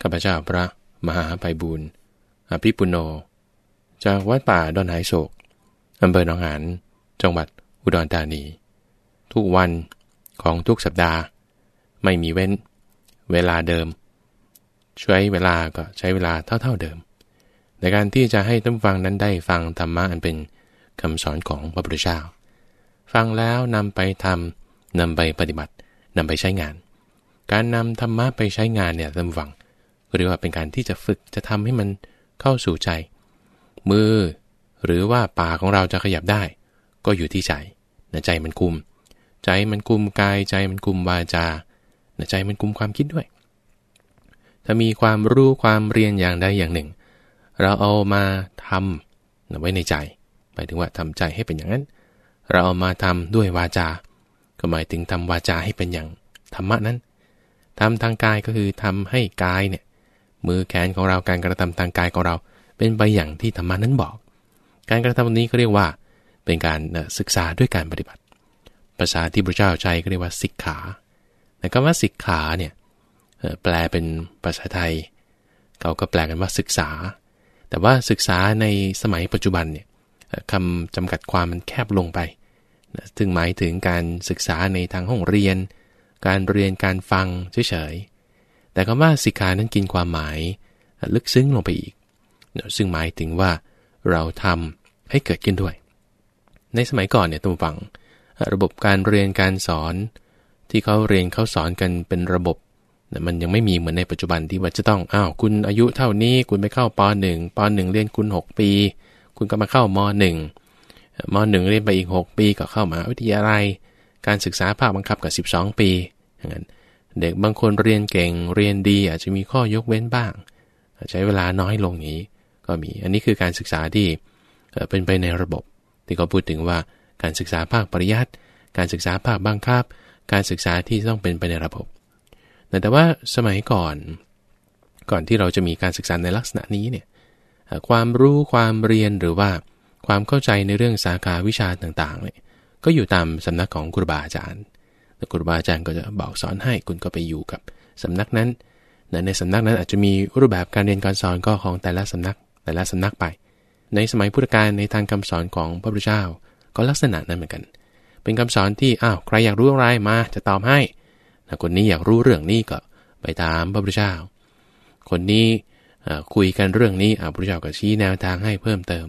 ข้าพเจ้าพระมหาไพบูรณ์อภิปุโน จากวัดป่าดอนหายโศกอำเภอหนองหานจังหวัดอุดรธานี ทุกวันของทุกสัปดาห์ ไม่มีเว้น เวลาเดิม ใช้เวลาก็ใช้เวลาเท่าๆเดิม ในการที่จะให้ท่านฟังนั้นได้ฟังธรรมะอันเป็นคำสอนของพระพุทธเจ้า ฟังแล้วนำไปทำนำไปปฏิบัตินำไปใช้งาน การนำธรรมะไปใช้งานเนี่ยท่านฟัง เรียกว่าเป็นการที่จะฝึกจะทำให้มันเข้าสู่ใจ มือ หรือว่าปากของเราจะขยับได้ ก็อยู่ที่ใจนะใจมันคุม ใจมันคุมกายใจมันคุมวาจานะใจมันคุมความคิดด้วย ถ้ามีความรู้ความเรียนอย่างใดอย่างหนึ่ง เราเอามาทำนะไว้ในใจหมายถึงว่าทำใจให้เป็นอย่างนั้น เราเอามาทำด้วยวาจา ก็หมายถึงทำวาจาให้เป็นอย่างธรรมะนั้นทำทางกายก็คือทำให้กายเนี่ย มือแขนของเราการกระทำทางกายของเรา เป็นไปอย่างที่ธรรมานั้นบอก การกระทำนี้ก็เรียกว่า เป็นการศึกษาด้วยการปฏิบัติ ภาษาที่พระเจ้าใช้ก็เรียกว่าศิกขาแต่คำว่าศิกขาเนี่ยแปลเป็นภาษาไทย เขาก็แปลกันว่าศึกษา แต่ว่าศึกษาในสมัยปัจจุบันเนี่ยคำจำกัดความมันแคบลงไปถึงหมายถึงการศึกษาในทางห้องเรียน การเรียนการฟังเฉย แต่คำว่าสิกขานั้นกินความหมาย ลึกซึ้งลงไปอีก ซึ่งหมายถึงว่าเราทำให้เกิดขึ้นด้วย ในสมัยก่อนเนี่ยตัวฟัง ระบบการเรียนการสอน ที่เขาเรียนเขาสอนกันเป็นระบบมันยังไม่มีเหมือนในปัจจุบันที่ว่าจะต้องอ้าวคุณอายุเท่านี้ คุณไปเข้าป .1 ป .1 เรียนคุณ 6 ปี คุณก็มาเข้าม 1 ม .1 เรียนไปอีก 6 ปีก็เข้ามาวิทยาลัย การศึกษาภาคบังคับกับ 12 ปีอย่างนั้น เด็กบางคนเรียนเก่งเรียนดีอาจจะมีข้อยกเว้นบ้าง ใช้เวลาน้อยลงนี้ก็มี อันนี้คือการศึกษาที่เป็นไปในระบบ ที่เขาพูดถึงว่าการศึกษาภาคปริยัติการศึกษาภาคบังคับ การศึกษาที่ต้องเป็นไปในระบบ แต่ว่าสมัยก่อนก่อนที่เราจะมีการศึกษาในลักษณะนี้เนี่ยความรู้ความเรียนหรือว่าความเข้าใจในเรื่องสาขาวิชาต่างๆเนี่ยก็อยู่ตามสำนักของครูบาอาจารย์ แต่ครูบาอาจารย์ก็จะบอกสอนให้คุณก็ไปอยู่กับสำนักนั้นในสำนักนั้นอาจจะมีรูปแบบการเรียนการสอนก็ของแต่ละสำนัก แต่ละสำนักไป ในสมัยพุทธกาลในทางคำสอนของพระพุทธเจ้า ก็ลักษณะนั้นเหมือนกัน เป็นคำสอนที่อ้าวใครอยากรู้อะไรมาจะตอบให้คนนี้อยากรู้เรื่องนี้ก็ไปตามพระพุทธเจ้า คนนี้คุยกันเรื่องนี้พระพุทธเจ้าก็ชี้แนวทางให้เพิ่มเติม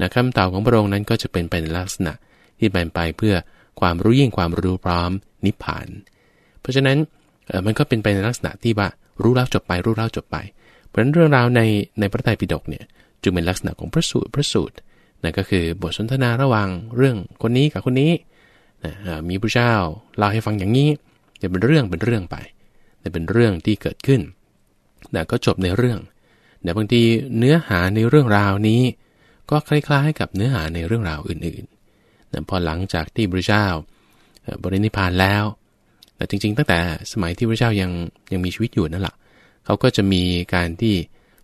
นะคำตอบของพระองค์นั้นก็จะเป็นไปในลักษณะที่เป็นไปเพื่อความรู้ยิ่งความรู้พร้อม นิพพาน เพราะฉะนั้นมันก็เป็นไปในลักษณะที่ว่ารู้แล้วจบไปรู้แล้วจบไป เพราะฉะนั้นเรื่องราวในในพระไตรปิฎกเนี่ยจึงเป็นลักษณะของพระสูตรพระสูตรนั่นก็คือบทสนทนาระหว่างเรื่องคนนี้กับคนนี้นะมีพระเจ้าเล่าให้ฟังอย่างนี้จะเป็นเรื่องเป็นเรื่องไปแต่เป็นเรื่องที่เกิดขึ้นแต่ก็จบในเรื่องแต่บางทีเนื้อหาในเรื่องราวนี้ ก็คล้ายๆกับเนื้อหาในเรื่องราวอื่นๆแต่พอหลังจากที่พระเจ้า บริณิพานแล้ว แต่จริง ๆ ตั้งแต่สมัยที่พระเจ้ายังยังมีชีวิตอยู่นั่นแหละเขาก็จะมีการที่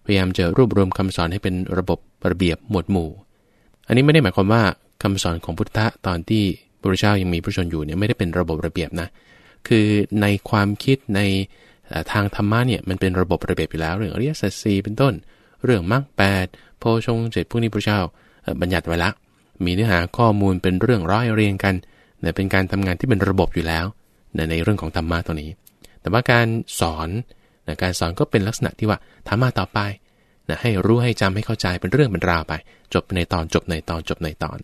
พยายามจะรวบรวมคำสอนให้เป็นระบบระเบียบหมวดหมู่ อันนี้ไม่ได้หมายความว่าคำสอนของพุทธะตอนที่พระเจ้ายังมีพระชนอยู่เนี่ยไม่ได้เป็นระบบระเบียบนะ คือในความคิดในทางธรรมะเนี่ยมันเป็นระบบระเบียบอยู่แล้วเรื่องอริยสัจสีเป็นต้น เรื่องมรรคแปดโพชงเจ็ดพวกนี้พระเจ้าบัญญัติไว้ละ มีเนื้อหาข้อมูลเป็นเรื่องร้อยเรียงกัน นเป็นการทำงานที่เป็นระบบอยู่แล้วในเรื่องของธรรมะตัวนี้ แต่ว่าการสอนนะการสอนก็เป็นลักษณะที่ว่าธรรมะต่อไปนะให้รู้ให้จำให้เข้าใจเป็นเรื่องเป็นราวไป จบในตอนจบในตอนจบในตอน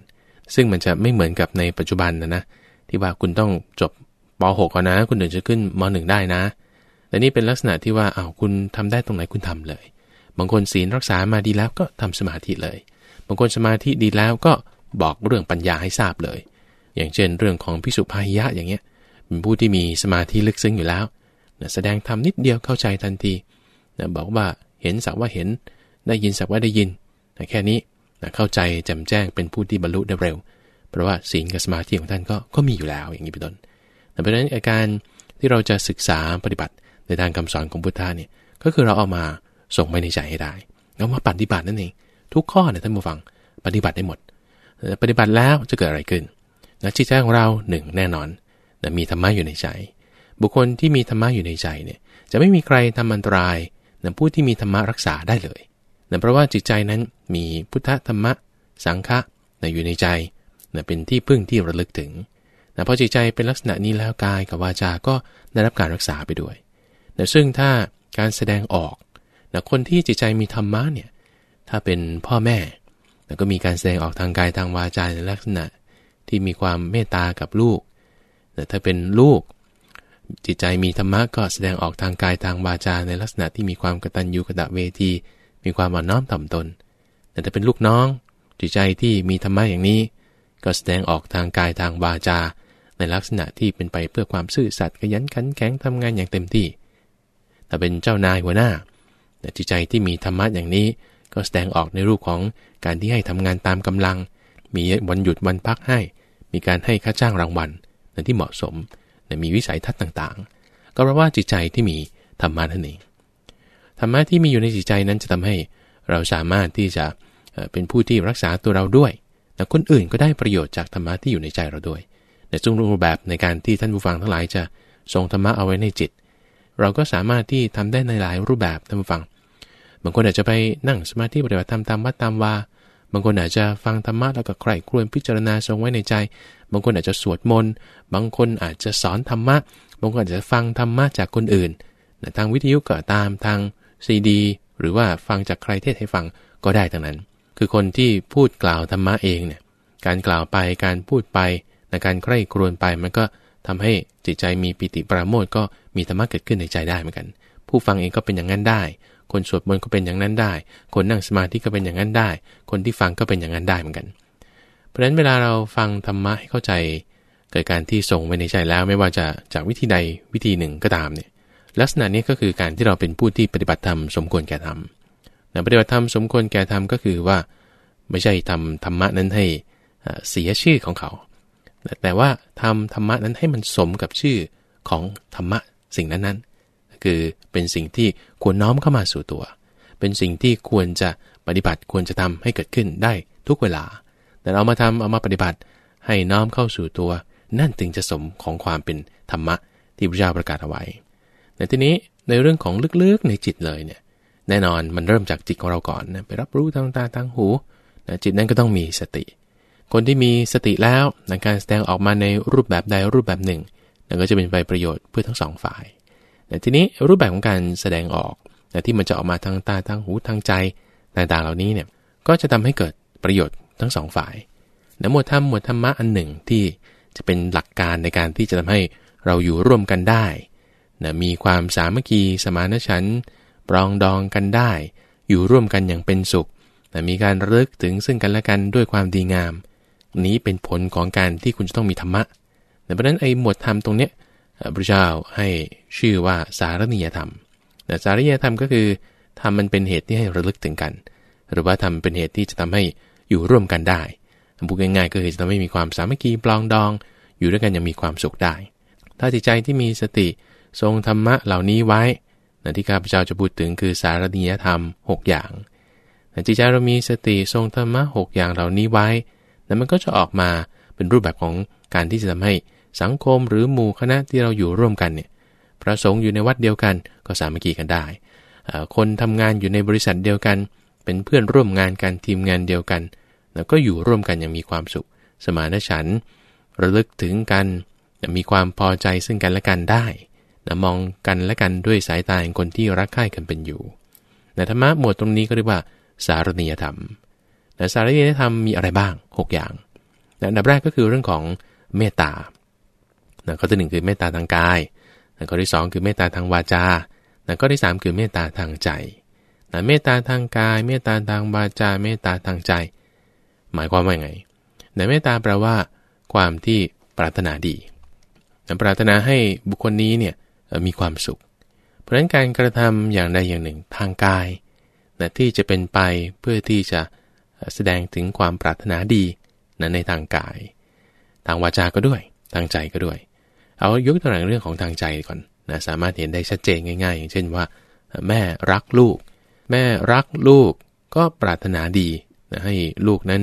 ซึ่งมันจะไม่เหมือนกับในปัจจุบันนะนะที่ว่าคุณต้องจบป .6 ก่อนนะ คุณถึงจะขึ้นม .1 ได้นะแต่นี่เป็นลักษณะที่ว่าอ้าวคุณทำได้ตรงไหนคุณทำเลย บางคนศีลรักษามาดีแล้วก็ทำสมาธิเลย บางคนสมาธิดีแล้วก็บอกเรื่องปัญญาให้ทราบเลย อย่างเช่นเรื่องของพิสุภาหิยะอย่างเงี้ยเป็นผู้ที่มีสมาธิลึกซึ้งอยู่แล้วนะแสดงธรรมนิดเดียวเข้าใจทันทีนะบอกว่าเห็นสักว่าเห็น ได้ยินสักว่าได้ยินนะแค่นี้นะเข้าใจแจ่มแจ้งเป็นผู้ที่บรรลุได้เร็ว เพราะว่าศีลกับสมาธิของท่านก็ก็มีอยู่แล้วอย่างนี้เป็นต้นเพราะฉะนั้นอาการที่เราจะศึกษาปฏิบัติในทางคำสอนของพุทธะเนี่ยก็คือเราเอามาส่งไปในใจให้ได้แล้วมาปฏิบัตินั่นเองทุกข้อเนี่ยท่านผู้ฟังปฏิบัติได้หมด ปฏิบัติแล้วจะเกิดอะไรขึ้น นะจิตใจของเราหนึ่งแน่นอนนะมีธรรมะอยู่ในใจ บุคคลที่มีธรรมะอยู่ในใจเนี่ยจะไม่มีใครทำอันตรายนะผู้ที่มีธรรมะรักษาได้เลยนะเพราะว่าจิตใจนั้นมีพุทธธรรมะ สังฆะนะอยู่ในใจนะเป็นที่พึ่งที่ระลึกถึงนะพอจิตใจเป็นลักษณะนี้แล้วกายกับวาจาก็ได้รับการรักษาไปด้วยนะซึ่งถ้าการแสดงออกนะคนที่จิตใจมีธรรมะเนี่ยถ้าเป็นพ่อแม่นะก็มีการแสดงออกทางกายทางวาจาในลักษณะ ที่มีความเมตตากับลูกนะถ้าเป็นลูก จิตใจมีธรรมะก็แสดงออกทางกายทางวาจาในลักษณะที่มีความกตัญญูกตเวที มีความอ่อนน้อมถ่อมตน แต่ถ้าเป็นลูกน้อง จิตใจที่มีธรรมะอย่างนี้ ก็แสดงออกทางกายทางวาจา ในลักษณะที่เป็นไปเพื่อความซื่อสัตย์ขยันขันแข็งทำงานอย่างเต็มที่ถ้าเป็นเจ้านายหัวหน้าจิตใจที่มีธรรมะอย่างนี้ก็แสดงออกในรูปของการที่ให้ทำงานตามกำลัง มีวันหยุดวันพักให้ มีการให้ค่าจ้างรางวัลในที่เหมาะสมมีวิสัยทัศน์ต่างๆ ก็เพราะว่าจิตใจที่มีธรรมะนั่นเองธรรมะที่มีอยู่ในจิตใจนั้นจะทำให้เราสามารถที่จะเป็นผู้ที่รักษาตัวเราด้วยแต่คนอื่นก็ได้ประโยชน์จากธรรมะที่อยู่ในใจเราด้วยในจุงรูปแบบในการที่ท่านผู้ฟังทั้งหลายจะทรงธรรมะเอาไว้ในจิต เราก็สามารถที่ทำได้ในหลายรูปแบบท่านผู้ฟัง บางคนอาจจะไปนั่งสมาธิปฏิบัติธรรมตามวัดตามวา บางคนอาจจะฟังธรรมะแล้วก็ใคร่ครวญพิจารณาทรงไว้ในใจ บางคนอาจจะสวดมนต์ บางคนอาจจะสอนธรรมะ บางคนอาจจะฟังธรรมะจากคนอื่น ทางวิทยุก็ตาม ทางซีดี หรือว่าฟังจากใครเทศให้ฟังก็ได้ทั้งนั้น คือคนที่พูดกล่าวธรรมะเองเนี่ย การกล่าวไป การพูดไปในการใคร่ครวญไป มันก็ทำให้จิตใจมีปิติปราโมทก็มีธรรมะเกิดขึ้นในใจได้เหมือนกัน ผู้ฟังเองก็เป็นอย่างนั้นได้ คนสวดมนต์ก็เป็นอย่างนั้นได้ คนนั่งสมาธิก็เป็นอย่างนั้นได้ คนที่ฟังก็เป็นอย่างนั้นได้เหมือนกัน เพราะฉะนั้นเวลาเราฟังธรรมะให้เข้าใจ เกิดการที่ส่งไว้ในใจแล้วไม่ว่าจะจากวิธีใดวิธีหนึ่งก็ตามเนี่ยลักษณะนี้ก็คือการที่เราเป็นผู้ที่ปฏิบัติธรรมสมควรแก่ธรรมปฏิบัติธรรมสมควรแก่ธรรมก็คือว่า ไม่ใช่ทำธรรมะนั้นให้เสียชื่อของเขา แต่ว่าทำธรรมะนั้นให้มันสมกับชื่อของธรรมะสิ่งนั้นๆ คือเป็นสิ่งที่ควรน้อมเข้ามาสู่ตัว เป็นสิ่งที่ควรจะปฏิบัติควรจะทำให้เกิดขึ้นได้ทุกเวลา แต่เอามาทำเอามาปฏิบัติ ให้น้อมเข้าสู่ตัว นั่นถึงจะสมของความเป็นธรรมะที่พระเจ้าประกาศเอาไว้ ในที่นี้ในเรื่องของลึกๆในจิตเลยเนี่ยแน่นอนมันเริ่มจากจิตของเราก่อนนะไปรับรู้ทางตาทางหูนะจิตนั้นก็ต้องมีสติ คนที่มีสติแล้วในการแสดงออกมาในรูปแบบใดรูปแบบหนึ่งนั่นก็จะเป็นไปประโยชน์เพื่อทั้งสองฝ่าย แต่ทีนี้รูปแบบของการแสดงออกแต่ที่มันจะออกมาทางตาทางหูทางใจต่างๆเหล่านี้เนี่ยก็จะทำให้เกิดประโยชน์ทั้งสองฝ่ายนหมวดธรรมหมวดธรรมะอันหนึ่งที่จะเป็นหลักการในการที่จะทำให้เราอยู่ร่วมกันได้นะมีความสามัคคีสมานฉันท์ปรองดองกันได้ อยู่ร่วมกันอย่างเป็นสุขนะมีการรึกถึงซึ่งกันและกันด้วยความดีงาม นี้เป็นผลของการที่คุณจะต้องมีธรรมะเพราะนั้นไอ้หมวดธรรมตรงเนี้ย พระเจ้าให้ชื่อว่าสารณียธรรมแต่สารณียธรรมก็คือทำมันเป็นเหตุที่ให้ระลึกถึงกัน หรือว่าทำเป็นเหตุที่จะทำให้อยู่ร่วมกันได้พูดง่ายๆก็คือจะทำให้มีความสามัคคีปลองดอง อยู่ด้วยกันอย่างมีความสุขได้ ถ้าจิตใจที่มีสติทรงธรรมะเหล่านี้ไว้นที่ข้าพเจ้าจะพูดถึงคือสารณียธรรม 6 อย่างจิตใจเรามีสติทรงธรรมะ 6 อย่างเหล่านี้ไว้แล้วมันก็จะออกมาเป็นรูปแบบของการที่จะทำให้ สังคมหรือหมู่คณะที่เราอยู่ร่วมกันเนี่ยพระสงฆ์อยู่ในวัดเดียวกันก็สามัคคีกันได้ คนทำงานอยู่ในบริษัทเดียวกัน เป็นเพื่อนร่วมงานกันทีมงานเดียวกันแล้วก็อยู่ร่วมกันอย่างมีความสุข สมานฉันท์ระลึกถึงกันมีความพอใจซึ่งกันและกันได้นะมองกันและกันด้วยสายตาของคนที่รักใคร่กันเป็นอยู่แต่ธรรมะหมวดตรงนี้ก็เรียกว่า สารณียธรรมแต่สารณียธรรมมีอะไรบ้าง 6 อย่างอันดับแรกก็คือเรื่องของเมตตา นะข้อที่หนึ่งคือเมตตาทางกายนะข้อที่สองคือเมตตาทางวาจานะข้อที่สามคือเมตตาทางใจนะเมตตาทางกาย เมตตาทางวาจา เมตตาทางใจ หมายความว่าไงนะเมตตาแปลว่า ความที่ปรารถนาดีนะปรารถนาให้บุคคลนี้เนี่ยมีความสุข เพราะฉะนั้นการกระทำอย่างใดอย่างหนึ่งทางกายนะที่จะเป็นไปเพื่อที่จะแสดงถึงความปรารถนาดีนะในทางกาย ทางวาจาก็ด้วย ทางใจก็ด้วย เอายกตัวอย่างเรื่องของทางใจก่อนนะสามารถเห็นได้ชัดเจนง่าย ๆ อย่างเช่นว่า แม่รักลูก แม่รักลูกก็ปรารถนาดีนะให้ลูกนั้น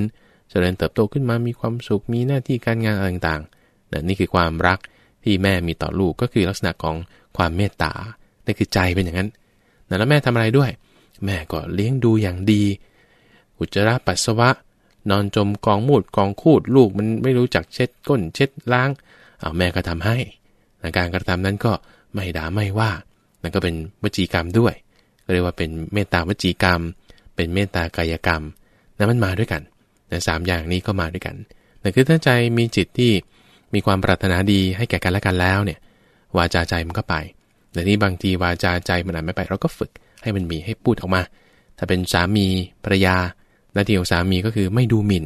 เจริญเติบโตขึ้นมามีความสุขมีหน้าที่การงานอะไรต่างๆนะนี่คือความรักที่แม่มีต่อลูกก็คือลักษณะของความเมตตานี่คือใจเป็นอย่างนั้นแล้วแม่ทำอะไรด้วย แม่ก็เลี้ยงดูอย่างดี อุจจาระปัสสาวะ นอนจมกองมูดกองคูดลูกมันไม่รู้จักเช็ดก้นเช็ดล้าง เอาแม่ก็ทำให้การกระทำนั้นก็ไม่ด่าไม่ว่านั่นก็เป็นวจีกรรมด้วยเรียกว่าเป็นเมตตาวจีกรรม เป็นเมตตากายกรรมนั้นมันมาด้วยกันนะสามอย่างนี้ก็มาด้วยกันแต่คือถ้าใจมีจิตที่มีความปรารถนาดีให้แก่กันและกันแล้วเนี่ยวาจาใจมันก็ไปแต่นี้บางทีวาจาใจมันอาจไม่ไป เราก็ฝึกให้มันมีให้พูดออกมา ถ้าเป็นสามีภรรยาหน้าที่ของสามีก็คือไม่ดูหมิ่น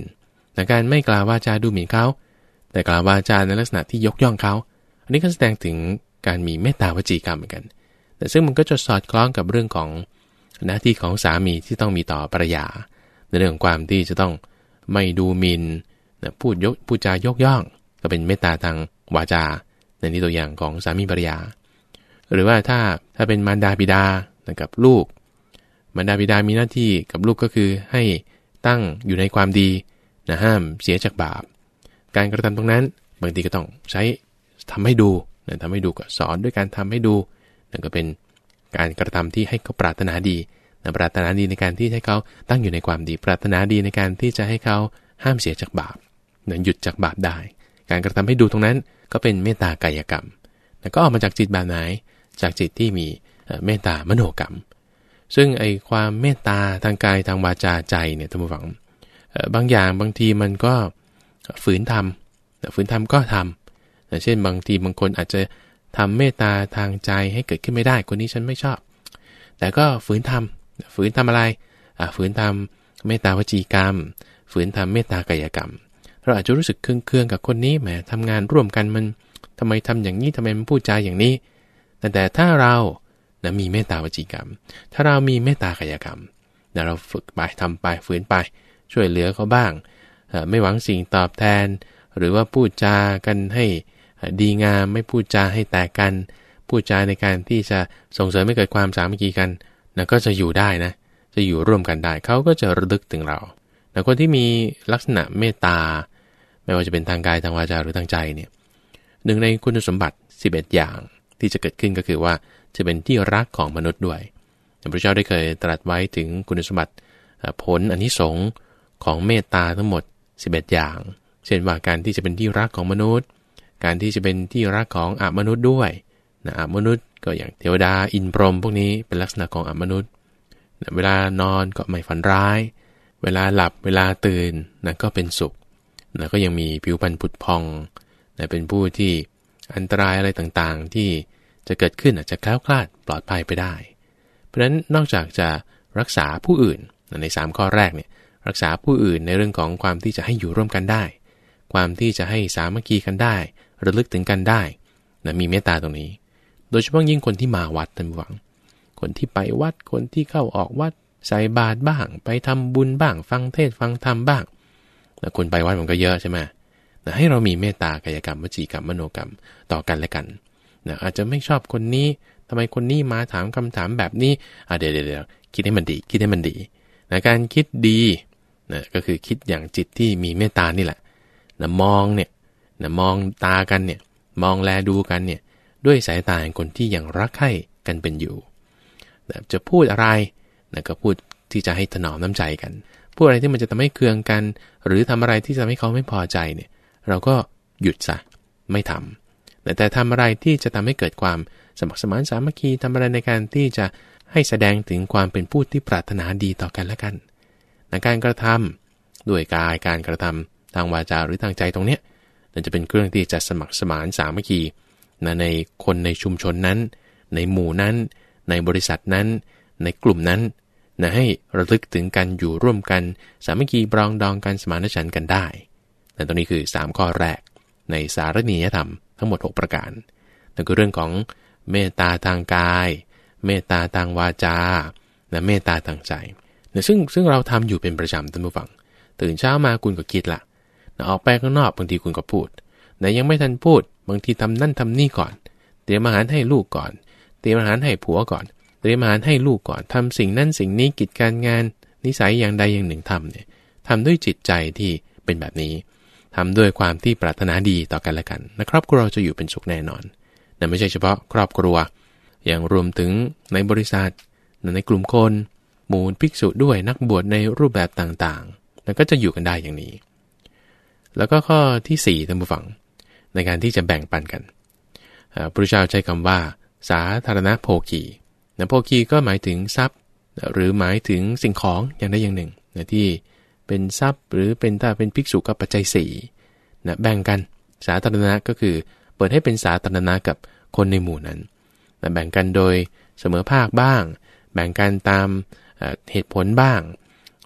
แต่การไม่กล่าววาจาดูหมิ่นเขา แต่กล่าววาจาในลักษณะที่ยกย่องเขา อันนี้ก็แสดงถึงการมีเมตตาวจีกรรมเหมือนกัน แต่ซึ่งมันก็จะสอดคล้องกับเรื่องของหน้าที่ของสามีที่ต้องมีต่อภรรยา ในเรื่องความที่จะต้องไม่ดูหมิน่นพูดยกพูดจายกย่อง ก็เป็นเมตตาทางวาจา ในนี้ตัวอย่างของสามีภรรยา หรือว่าถ้าถ้าเป็นมารดาบิดากับลูก มารดาบิดามีหน้าที่กับลูกก็คือให้ตั้งอยู่ในความดีนะห้ามเสียจากบาป การกระทำตรงนั้น บางทีก็ต้องใช้ทำให้ดูนะทำให้ดูก็สอนด้วยการทำให้ดูนั่นก็เป็นการกระทำที่ให้เขาปรารถนาดีนะปรารถนาดีในการที่ให้เขาตั้งอยู่ในความดี ปรารถนาดีในการที่จะให้เขาห้ามเสียจากบาปนะหยุดจากบาปได้ การกระทำให้ดูตรงนั้นก็เป็นเมตตากายกรรมแต่ก็ออกมาจากจิตแบบไหน จากจิตที่มีเมตตามโนกรรม ซึ่งไอความเมตตาทางกายทางวาจาใจเนี่ยท่านผู้ฟังบางอย่างบางทีมันก็ ฝืนทำฝืนทำก็ทำเช่นบางทีบางคนอาจจะทำเมตตาทางใจให้เกิดขึ้นไม่ได้ คนนี้ฉันไม่ชอบ แต่ก็ฝืนทำฝืนทำอะไรฝืนทำเมตตาวจีกรรม ฝืนทำเมตตากายกรรม เราอาจจะรู้สึกเครื่องๆกับคนนี้แหมทำงานร่วมกันมันทำไมทำอย่างนี้ทำไมมันพูดจาอย่างนี้ แต่แต่ถ้าเรานะมีเมตตาวจีกรรม ถ้าเรามีเมตตากายกรรมนะเราฝึกไปทำไปฝืนไป ช่วยเหลือเขาบ้าง ไม่หวังสิ่งตอบแทน หรือว่าพูดจากันให้ดีงามไม่พูดจาให้แตกกัน พูดจาในการที่จะส่งเสริมให้เกิดความสามัคคีกันนะก็จะอยู่ได้นะจะอยู่ร่วมกันได้เขาก็จะระลึกถึงเราแต่คนที่มีลักษณะเมตตา ไม่ว่าจะเป็นทางกายทางวาจาหรือทางใจเนี่ยหนึ่งในคุณสมบัติ 11 อย่างที่จะเกิดขึ้นก็คือว่าจะเป็นที่รักของมนุษย์ด้วยพระเจ้าได้เคยตรัสไว้ถึงคุณสมบัติผลอนนิสงส์ของเมตตาทั้งหมด 11 อย่าง เช่นว่าการที่จะเป็นที่รักของมนุษย์ การที่จะเป็นที่รักของอมนุษย์ด้วยนะอมนุษย์ก็อย่างเทวดาอินพรหมพวกนี้เป็นลักษณะของอมนุษย์เวลานอนก็ไม่ฝันร้าย เวลาหลับเวลาตื่นนะก็เป็นสุขนะก็ยังมีผิวพรรณผุดพองนะเป็นผู้ที่อันตรายอะไรต่างๆ ที่จะเกิดขึ้นอาจจะแคล้วคลาดปลอดภัยไปได้ เพราะฉะนั้นนอกจากจะรักษาผู้อื่นใน 3 ข้อแรกเนี่ย รักษาผู้อื่นในเรื่องของความที่จะให้อยู่ร่วมกันได้ ความที่จะให้สามัคคีกันได้ ระลึกถึงกันได้นะมีเมตตาตรงนี้ โดยเฉพาะยิ่งคนที่มาวัดท่านหวัง คนที่ไปวัดคนที่เข้าออกวัดใส่บาตรบ้าง ไปทำบุญบ้าง ฟังเทศฟังธรรมบ้างแล้วคนไปวัดมันก็เยอะใช่ไหมนะให้เรามีเมตตากายกรรมวจีกรรมมโนกรรมต่อกันและกันนะอาจจะไม่ชอบคนนี้ทำไมคนนี้มาถามคำถามแบบนี้อะเดี๋ยวเดี๋ยวคิดให้มันดี คิดให้มันดีนะการคิดดี นะก็คือคิดอย่างจิตที่มีเมตตานี่แหละนะมองเนี่ยนะมองตากันเนี่ยมองแลดูกันเนี่ยด้วยสายตาของคนที่ยังรักใคร่กันเป็นอยู่นะจะพูดอะไรนะก็พูดที่จะให้ถนอมน้ำใจกันพูดอะไรที่มันจะทำให้เคืองกัน หรือทำอะไรที่จะให้เขาไม่พอใจเนี่ยเราก็หยุดซะไม่ทำแต่แต่ทำอะไรที่จะทำให้เกิดความสมัครสมานสามัคคีทำอะไรในการที่จะให้แสดงถึงความเป็นผู้ที่ปรารถนาดีต่อกันและกัน การกระทำด้วยกายการกระทำทางวาจาหรือทางใจตรงเนี้ยนั่นจะเป็นเครื่องที่จะสมัครสมานสามัคคีในคนในชุมชนนั้น ในหมู่นั้น ในบริษัทนั้น ในกลุ่มนั้นนะให้ระลึกถึงกันอยู่ร่วมกัน สามัคคีบรองดองกันสมานฉันกันได้แต่ตรงนี้คือ 3 ข้อแรก ในสารณียธรรมทั้งหมด 6 ประการนั่นคือเรื่องของเมตตาทางกาย เมตตาทางวาจาและเมตตาทางใจ นะซึ่งซึ่งเราทำอยู่เป็นประจำท่านผู้ฟัง ตื่นเช้ามาคุณก็คิดละนะออกไปข้างนอกบางทีคุณก็พูดแต่ยังไม่ทันพูด บางทีทำนั่นทำนี่ก่อน เตรียมอาหารให้ลูกก่อน เตรียมอาหารให้ผัวก่อน เตรียมอาหารให้ลูกก่อนทำสิ่งนั้นสิ่งนี้กิจการงาน นิสัยอย่างใดอย่างหนึ่งทำเนี่ยทำด้วยจิตใจที่เป็นแบบนี้ทำด้วยความที่ปรารถนาดีต่อกันและกันนะครอบครัวเราจะอยู่เป็นสุขแน่นอนนั่ไม่ใช่เฉพาะครอบครัว อย่างรวมถึงในบริษัท ในกลุ่มคน หมู่ภิกษุด้วยนักบวชในรูปแบบต่างๆ แล้วก็จะอยู่กันได้อย่างนี้ แล้วก็ข้อที่4ท่านผู้ฟัง ในการที่จะแบ่งปันกันพระพุทธเจ้าใช้คำว่า สาธารณโภคีนะโภคีก็หมายถึงทรัพย์ หรือหมายถึงสิ่งของอย่างใดอย่างหนึ่งนะที่เป็นทรัพย์หรือเป็นถ้าเป็นภิกษุก็ปัจจัยสี่นะแบ่งกันสาธารณะก็คือเปิดให้เป็นสาธารณะกับคนในหมู่นั้นนะแบ่งกันโดยเสมอภาคบ้าง แบ่งกันตาม เหตุผลบ้าง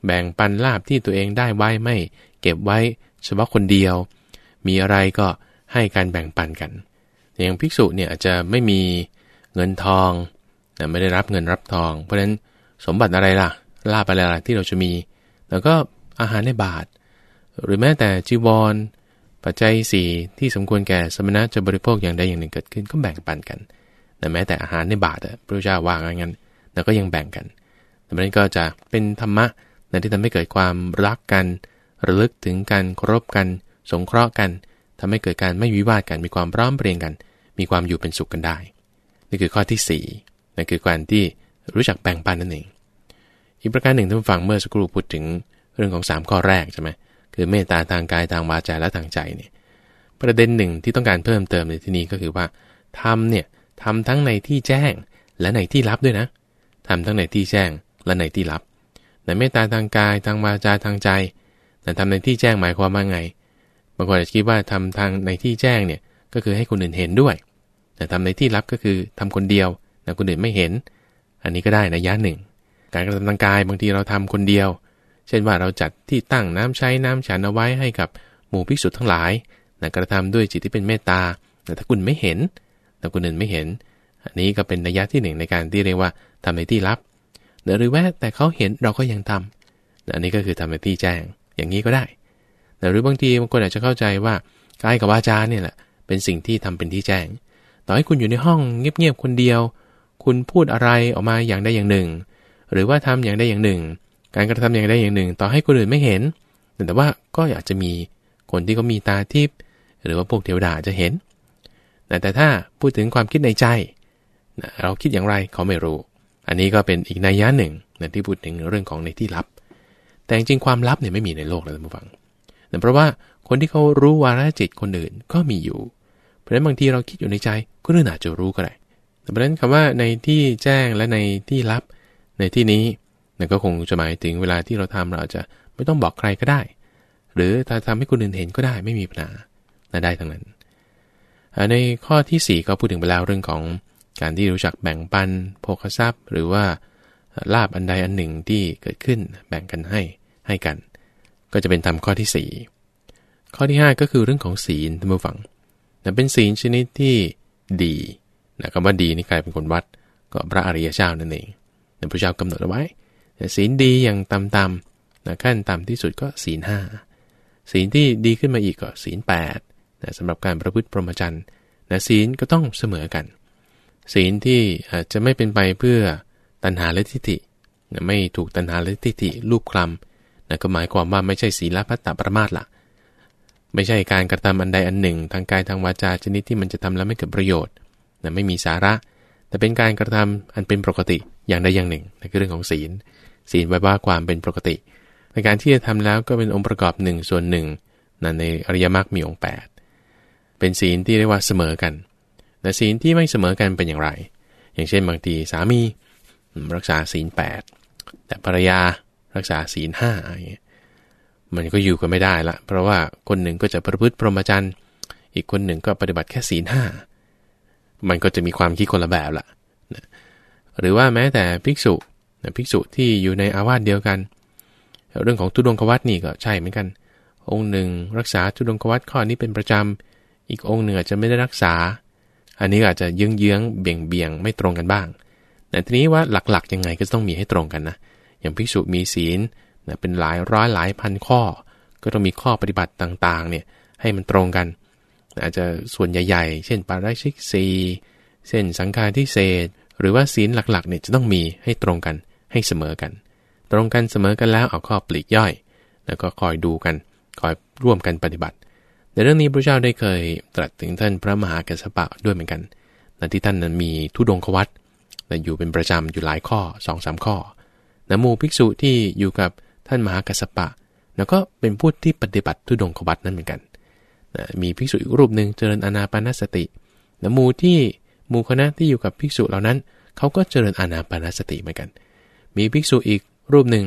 แบ่งปันลาบที่ตัวเองได้ไว้ไม่เก็บไว้เฉพาะคนเดียว มีอะไรก็ให้การแบ่งปันกัน อย่างภิกษุเนี่ยอาจจะไม่มีเงินทองไม่ได้รับเงินรับทอง เพราะฉะนั้นสมบัติอะไรล่ะลาบอะไรล่ะที่เราจะมี แล้วก็อาหารในบาท หรือแม้แต่จีวร ปัจจัยสี่ที่สมควรแก่สมณะจะบริโภคอย่างใดอย่างหนึ่งเกิดขึ้นก็แบ่งปันกันแต่แม้แต่อาหารในบาทพระเจ้าว่างั้นแล้วก็ยังแบ่งกัน ดังนั้นก็จะเป็นธรรมะในที่ทำให้เกิดความรักกัน ระลึกถึงกันเคารพกัน สงเคราะห์กันทำให้เกิดการไม่วิวาทกัน มีความพร้อมเพรียงกัน มีความอยู่เป็นสุขกันได้ นี่คือข้อที่4นั่นคือการที่รู้จักแบ่งปันนั่นเอง อีกประการหนึ่งท่านฟังเมื่อสักครู่พูดถึงเรื่องของ 3 ข้อแรกใช่ไหมคือเมตตาทางกายทางวาจาและทางใจเนี่ยประเด็นหนึ่งที่ต้องการเพิ่มเติมในที่นี้ก็คือว่าทำเนี่ยทำทั้งในที่แจ้งและในที่ลับด้วยนะทำทั้งในที่แจ้ง และในที่ลับในเมตตาทางกายทางวาจาทางใจ แต่ทำในที่แจ้งหมายความว่าไงบางคนอาจจะคิดว่าทำทางในที่แจ้งเนี่ยก็คือให้คนอื่นเห็นด้วย แต่ทำในที่ลับก็คือทำคนเดียวแต่คนอื่นไม่เห็น อันนี้ก็ได้นะยะหนึ่ง การกระทำทางกายบางทีเราทำคนเดียว เช่นว่าเราจัดที่ตั้งน้ำใช้น้ำฉันเอาไว้ให้กับหมู่ภิกษุทั้งหลายนะกระทำด้วยจิตที่เป็นเมตตา แต่ถ้าคุณไม่เห็น แต่คนอื่นไม่เห็น อันนี้ก็เป็นนัยยะที่หนึ่งในการที่เรียกว่าทำในที่ลับ หรือว่าแต่เขาเห็นเราก็ยังทำอันนี้ก็คือทำในที่แจ้งอย่างนี้ก็ได้ หรือบางทีบางคนอาจจะเข้าใจว่ากายกับวาจาเนี่ยแหละเป็นสิ่งที่ทำเป็นที่แจ้ง ต่อให้คุณอยู่ในห้องเงียบๆคนเดียว คุณพูดอะไรออกมาอย่างใดอย่างหนึ่ง หรือว่าทำอย่างใดอย่างหนึ่ง การกระทำอย่างใดอย่างหนึ่ง ต่อให้คนอื่นไม่เห็น แต่ว่าก็อากจะมีคนที่เขามีตาทิพย์หรือว่าพวกเทวดาจะเห็นแต่ถ้าพูดถึงความคิดในใจ เราคิดอย่างไรเขาไม่รู้ อันนี้ก็เป็นอีกนัยยะหนึ่งนะที่พูดถึงเรื่องของในที่ลับ แต่จริงความลับเนี่ยไม่มีในโลกเลยท่านผู้ฟังแต่เพราะว่าคนที่เขารู้วาระจิตคนอื่นก็มีอยู่ เพราะฉะนั้นบางทีเราคิดอยู่ในใจก็นื่นอาจจะรู้ก็ได้แต่เพราะฉะนั้นคำว่าในที่แจ้งและในที่ลับ ในที่นี้นั่นก็คงจะหมายถึงเวลาที่เราทำเราจะไม่ต้องบอกใครก็ได้ หรือถ้าทำให้คนอื่นเห็นก็ได้ไม่มีปัญหาได้ทั้งนั้น ในข้อที่ 4 ก็พูดถึงไปแล้วเรื่องของ การที่รู้จักแบ่งปันโภคทรัพย์ หรือว่าลาบอันใดอันหนึ่งที่เกิดขึ้นแบ่งกันให้ให้กัน ก็จะเป็นธรรมข้อที่ 4 ข้อที่ 5 ก็คือเรื่องของศีลท่านผู้ฟังแต่เป็นศีลชนิดที่ดีนะคำว่าดีนี่ใครเป็นคนวัดก็พระอริยเจ้านั่นเองพระเจ้ากำหนดเอาไว้แต่ศีลดีอย่างต่ำๆนะขั้นต่ำที่สุดก็ศีลห้าศีลที่ดีขึ้นมาอีกก็ศีล8นะสำหรับการประพฤติพรหมจรรย์นะศีลก็ต้องเสมอกัน ศีลที่อาจจะไม่เป็นไปเพื่อตัณหาและทิฏฐิไม่ถูกตัณหาและทิฏฐิลูกคลำนะก็หมายความว่าไม่ใช่ศีลพัตตประมาทละไม่ใช่การกระทำอันใดอันหนึ่ง ทางกายทางวาจาชนิดที่มันจะทำแล้วไม่เกิดประโยชน์นะไม่มีสาระ แต่เป็นการกระทำอันเป็นปกติอย่างใดอย่างหนึ่งนั่นคือเรื่องของศีล ศีลไว้ว่าความเป็นปกติในการที่จะทำแล้วก็เป็นองค์ประกอบหนึ่งส่วนหนึ่งนั่นในอริยมรรคมีองค์ 8 เป็นศีลที่เรียกว่าเสมอกัน แต่ศีลที่ไม่เสมอกันเป็นอย่างไร อย่างเช่นบางทีสามีรักษาศีลแปดแต่ภรรยารักษาศีลห้าอย่างเงี้ยมันก็อยู่กันไม่ได้ละ เพราะว่าคนหนึ่งก็จะประพฤติพรหมจรรย์ อีกคนหนึ่งก็ปฏิบัติแค่ศีลห้ามันก็จะมีความคิดคนละแบบละหรือว่าแม้แต่ภิกษุภิกษุที่อยู่ในอาวาสเดียวกัน เรื่องของทุดงควัตนี่ก็ใช่เหมือนกัน องค์หนึ่งรักษาทุดงควัตข้อนี้เป็นประจำ อีกองค์หนึ่งอาจจะไม่ได้รักษา อันนี้อาจจะเยื้องเยื้องเบี่ยงเบี่ยงไม่ตรงกันบ้าง แต่ทีนี้ว่าหลักๆ ยังไงก็ต้องมีให้ตรงกันนะ อย่างภิกษุมีศีลนะเป็นหลายร้อยหลายพันข้อ ก็ต้องมีข้อปฏิบัติต่างๆเนี่ยให้มันตรงกัน อาจจะส่วนใหญ่ๆ เช่นปาราชิกสีเส้นสังฆาทิเศษ หรือว่าศีลหลักๆเนี่ยจะต้องมีให้ตรงกันให้เสมอกัน ตรงกันเสมอกันแล้วเอาข้อปลีกย่อย แล้วก็คอยดูกัน คอยร่วมกันปฏิบัติ ในเรื่องนี้พระเจ้าได้เคยตรัสถึงท่านพระมหากัสสปะด้วยเหมือนกันในที่ท่านนั้นมีทุดงควัตแต่อยู่เป็นประจำอยู่หลายข้อ2อสข้อนะหมู่ภิกษุที่อยู่กับท่านมหากัสปะแล้วก็เป็นผู้ที่ปฏิบัติทุดงคบัตนั่นเหมือนกันนะมีภิกษุอีกรูปหนึ่งเจริญอนาปานสตินะหมู่ที่หมู่คณะที่อยู่กับภิกษุเหล่านั้นเขาก็เจริญอนาปานสติเหมือนกัน มีภิกษุอีกรูปหนึ่ง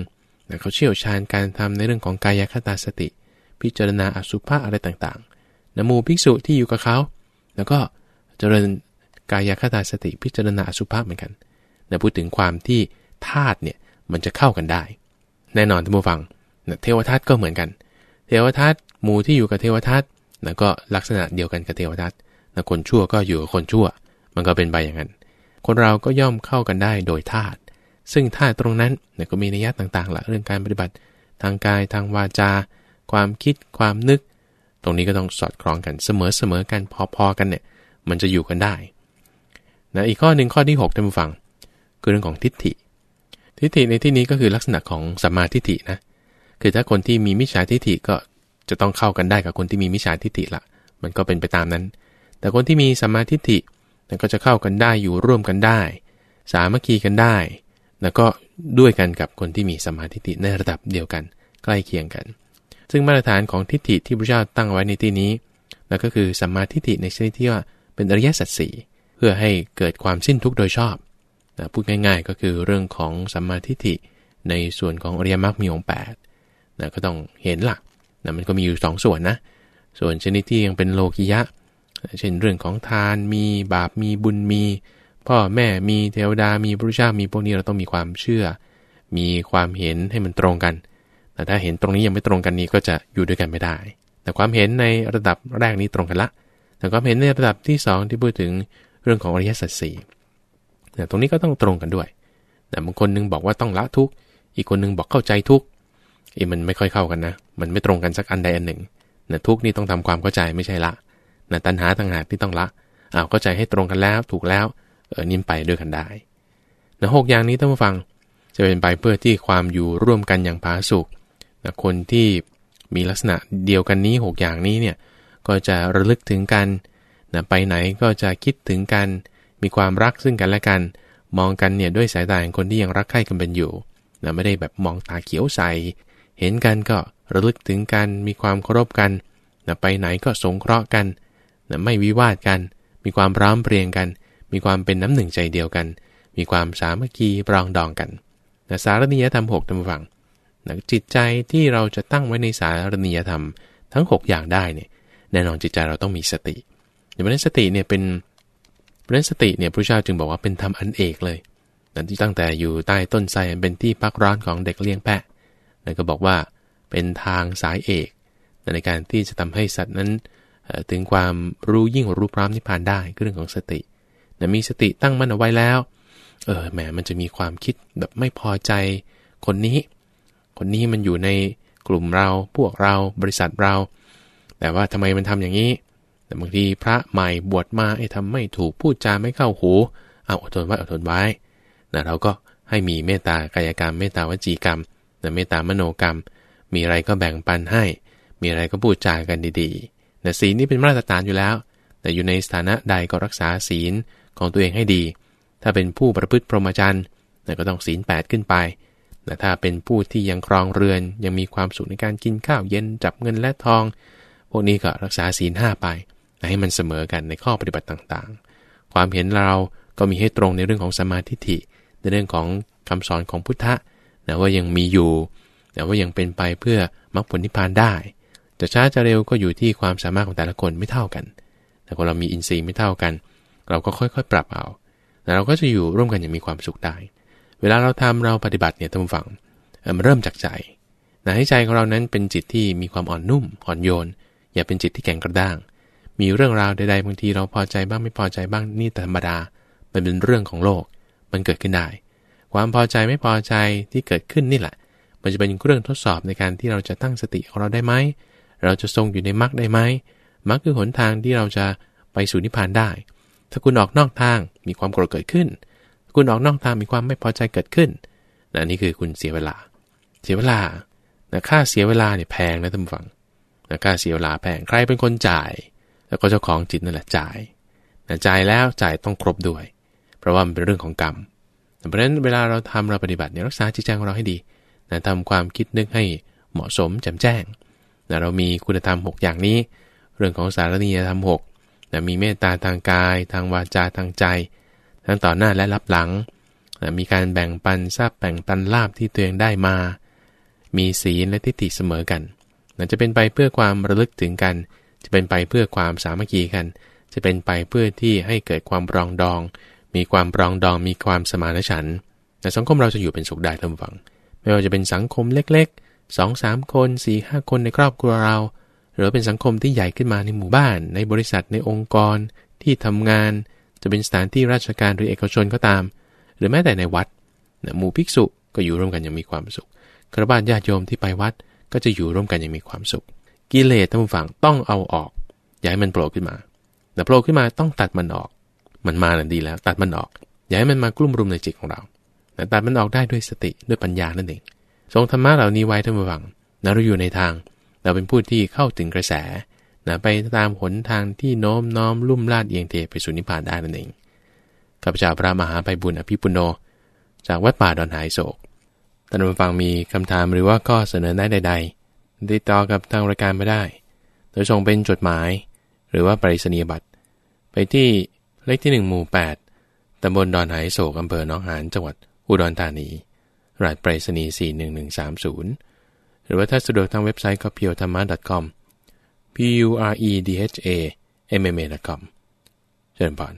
นะเขาเชี่ยวชาญการทำในเรื่องของกายคตาสติ พิจารณาอสุภะอะไรต่างๆนมูภิกษุที่อยู่กับเขา แล้วก็เจริญกายคตาสติพิจารณาอสุภะเหมือนกันนะพูดถึงความที่ธาตุเนี่ยมันจะเข้ากันได้ แน่นอนท่านผู้ฟังนะเทวทัตก็เหมือนกัน เทวทัตหมู่ที่อยู่กับเทวทัตนะก็ลักษณะเดียวกันกับเทวทัตนะคนชั่วก็อยู่กับคนชั่ว มันก็เป็นไปอย่างนั้น คนเราก็ย่อมเข้ากันได้โดยธาตุซึ่งธาตุตรงนั้นนี่ยก็มีนัยยะต่างๆละเรื่องการปฏิบัติทางกายทางวาจา ความคิดความนึก ตรงนี้ก็ต้องสอดคล้องกันเสมอๆกันพอๆกันเนี่ย มันจะอยู่กันได้นะอีกข้อหนึ่งข้อที่6ท่านผู้ฟัง คือเรื่องของทิฏฐิ ทิฏฐิในที่นี้ก็คือลักษณะของสัมมาทิฏฐินะคือถ้าคนที่มีมิจฉาทิฏฐิก็จะต้องเข้ากันได้กับคนที่มีมิจฉาทิฏฐิละมันก็เป็นไปตามนั้น แต่คนที่มีสัมมาทิฏฐิก็จะเข้ากันได้อยู่ร่วมกันได้ สามัคคีกันได้ แล้วก็ด้วยกันกับคนที่มีสัมมาทิฏฐิในระดับเดียวกัน ใกล้เคียงกัน ซึ่งมาตรฐานของทิฏฐิที่พระเจ้าตั้งไว้ในที่นี้นั่นก็คือสัมมาทิฏฐิในชนิดที่ว่าเป็นอริยสัจสี่เพื่อให้เกิดความสิ้นทุกข์โดยชอบนะพูดง่ายๆ ก็คือเรื่องของสัมมาทิฏฐิในส่วนของอริยมรรคมีองค์แปดนะก็ต้องเห็นหลักนะมันก็มีอยู่2สส่วนนะ ส่วนชนิดที่ยังเป็นโลกิยะ เช่นเรื่องของทานมีบาปมีบุญมี พ่อแม่มีเทวดามีพระเจ้ามีพวกนี้เราต้องมีความเชื่อ มีความเห็นให้มันตรงกัน แต่ถ้าเห็นตรงนี้ยังไม่ตรงกันนี้ก็จะอยู่ด้วยกันไม่ได้ แต่ความเห็นในระดับแรกนี้ตรงกันละ แต่ความเห็นในระดับที่ 2 ที่พูดถึงเรื่องของอริยสัจสี่นี่ตรงนี้ก็ต้องตรงกันด้วย แต่บางคนนึงบอกว่าต้องละทุกอีกคนนึงบอกเข้าใจทุกเอ้มันไม่ค่อยเข้ากันนะ มันไม่ตรงกันสักอันใดอันหนึ่งนะทุกนี่ต้องทำความเข้าใจไม่ใช่ละนะตัณหาต่างหากที่ต้องละอ้าวเข้าใจให้ตรงกันแล้วถูกแล้ว เออนิ่มไปด้วยกันได้นะหกอย่างนี้ต้องฟัง จะเป็นไปเพื่อที่ความอยู่ร่วมกันอย่างผาสุก นะคนที่มีลักษณะเดียวกันนี้ 6 อย่างนี้เนี่ยก็จะระลึกถึงกันนะไปไหนก็จะคิดถึงกัน มีความรักซึ่งกันและกัน มองกันเนี่ยด้วยสายตาของคนที่ยังรักใคร่กันเป็นอยู่นะไม่ได้แบบมองตาเขียวใส เห็นกันก็ระลึกถึงกัน มีความเคารพกันนะไปไหนก็สงเคราะห์กันนะไม่วิวาทกัน มีความพร้อมเพรียงกัน มีความเป็นน้ำหนึ่งใจเดียวกัน มีความสามัคคีปรองดองกันนะสารนิยธรรมหกตำฝัง จิตใจที่เราจะตั้งไว้ในสารนิยธรรมทั้ง 6 อย่างได้เนี่ยแน่นอนจิตใจเราต้องมีสติดังนั้นสติเนี่ยเป็นเราะนั้นสติเนี่ยพระเจ้าจึงบอกว่าเป็นธรรมอันเอกเลยนั่นที่ตั้งแต่อยู่ใต้ต้นไทรเป็นที่พักร้อนของเด็กเลี้ยงแพะนั่นก็บอกว่าเป็นทางสายเอกในการที่จะทำให้สัตว์นั้นถึงความรู้ยิ่งรู้พร้อมนิพพานได้เรื่องของสติแต่มีสติตั้งมั่นเอาไว้แล้ว เออแหมมันจะมีความคิดแบบไม่พอใจคนนี้ คนนี้มันอยู่ในกลุ่มเราพวกเราบริษัทเรา แต่ว่าทำไมมันทำอย่างนี้ แต่บางทีพระใหม่บวชมาไอ้ทำไม่ถูกพูดจาไม่เข้าหู เอาอดทนไว้อดทนไว้นะเราก็ให้มีเมตตากายกรรมเมตตาวจีกรรมนะเมตตามโนกรรม มีอะไรก็แบ่งปันให้ มีอะไรก็พูดจากันดีๆนะศีลนี่เป็นมาตรฐานอยู่แล้ว แต่อยู่ในสถานะใดก็รักษาศีลของตัวเองให้ดี ถ้าเป็นผู้ประพฤติพรหมจรรย์นะก็ต้องศีล8ขึ้นไป แต่ถ้าเป็นผู้ที่ยังครองเรือน ยังมีความสุขในการกินข้าวเย็นจับเงินและทอง พวกนี้ก็รักษาศีลห้าไป ให้มันเสมอกันในข้อปฏิบัติต่างๆ ความเห็นเราก็มีให้ตรงในเรื่องของสมาธิิในเรื่องของคำสอนของพุทธะนะว่ายังมีอยู่ แต่ว่ายังเป็นไปเพื่อมรรคผลนิพพานได้ จะช้าจะเร็วก็อยู่ที่ความสามารถของแต่ละคนไม่เท่ากัน แต่คนเรามีอินทรีย์ไม่เท่ากัน เราก็ค่อยๆ ปรับเอาแต่เราก็จะอยู่ร่วมกันอย่างมีความสุขได้ เวลาเราทำเราปฏิบัติเนี่ยท่านผู้ฟังมันเริ่มจากใจนะให้ใจของเรานั้นเป็นจิตที่มีความอ่อนนุ่มอ่อนโยน อย่าเป็นจิตที่แข็งกระด้าง มีเรื่องราวใดๆบางทีเราพอใจบ้างไม่พอใจบ้างนี่ธรรมดา มันเป็นเรื่องของโลก มันเกิดขึ้นได้ ความพอใจไม่พอใจที่เกิดขึ้นนี่แหละ มันจะเป็นเครื่องทดสอบในการที่เราจะตั้งสติของเราได้ไหม เราจะทรงอยู่ในมรรคได้ไหมมรรคคือหนทางที่เราจะไปสู่นิพพานได้ ถ้าคุณออกนอกทางมีความโกรธเกิดขึ้น คุณออกนอกทางมีความไม่พอใจเกิดขึ้นนะนี่คือคุณเสียเวลา เสียเวลานะค่าเสียเวลาเนี่ยแพงนะท่านผู้ฟังนะค่าเสียเวลาแพงใครเป็นคนจ่าย แล้วก็เจ้าของจิตนั่นแหละจ่ายจ่ายแล้วจ่ายต้องครบด้วย เพราะว่ามันเป็นเรื่องของกรรมเพราะฉะนั้นเวลาเราทำเราปฏิบัติเนี่ยรักษาจิตใจของเราให้ดีนะทำความคิดนึกให้เหมาะสมแจ่มแจ้งนะเรามีคุณธรรม 6 อย่างนี้ เรื่องของสารนียธรรม6นะมีเมตตาทางกาย ทางวาจาทางใจ ทั้งต่อหน้าและรับหลังนะมีการแบ่งปันทรัพย์แบ่งปันลาบที่ตัวเองได้มา มีศีลและทิฏฐิเสมอกันนะจะเป็นไปเพื่อความระลึกถึงกัน จะเป็นไปเพื่อความสามัคคีกัน จะเป็นไปเพื่อที่ให้เกิดความปรองดอง มีความปรองดอง มีความสมานฉันท์แต่สังคมเราจะอยู่เป็นสุขได้ท่านฟัง ไม่ว่าจะเป็นสังคมเล็กๆสองสามคนสี่ห้าคนในครอบครัวเรา หรือเป็นสังคมที่ใหญ่ขึ้นมาในหมู่บ้าน ในบริษัทในองค์กรที่ทำงาน จะเป็นสถานที่ราชการหรือเอกชนก็ตาม หรือแม้แต่ในวัดหมู่ภิกษุก็อยู่ร่วมกันอย่างมีความสุขครบาญาติโยมที่ไปวัดก็จะอยู่ร่วมกันอย่างมีความสุข กิเลสท่านผู้ฟังต้องเอาออก อย่าให้มันโผล่ขึ้นมา แต่โผล่ขึ้นมาต้องตัดมันออก มันมาแล้วดีแล้ว ตัดมันออก อย่าให้มันมากลุ่มรุมในจิตของเราแต่ตัดมันออกได้ด้วยสติด้วยปัญญานั่นเอง ทรงธรรมะเหล่านี้ไว้ท่านผู้ฟังเราอยู่ในทาง เราเป็นผู้ที่เข้าถึงกระแส นะไปตามหนทางที่โน้มน้อมลุ่มลาดเอียงเทไปสู่นิพพานได้นั่นเองข้าพเจ้าพระมหาไปบุญอภิปุโน จากวัดป่าดอนหายโศกท่านผู้ฟังมีคำถามหรือว่าก็เสนอได้ใดๆติดต่อกับทางรายการไม่ได้ โดยส่งเป็นจดหมาย หรือว่าปริศนียบัตร ไปที่เลขที่ 1 หมู่ 8ตำบลดอนหายโศกอำเภอหนองหานจังหวัดอุดรธานี รหัสไปรษณีย์41130 หรือว่าถ้าสะดวกทางเว็บไซต์ก็เพียวธรรมะ .com p u r e d h a m m a com เชิญผ่าน